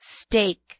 steak.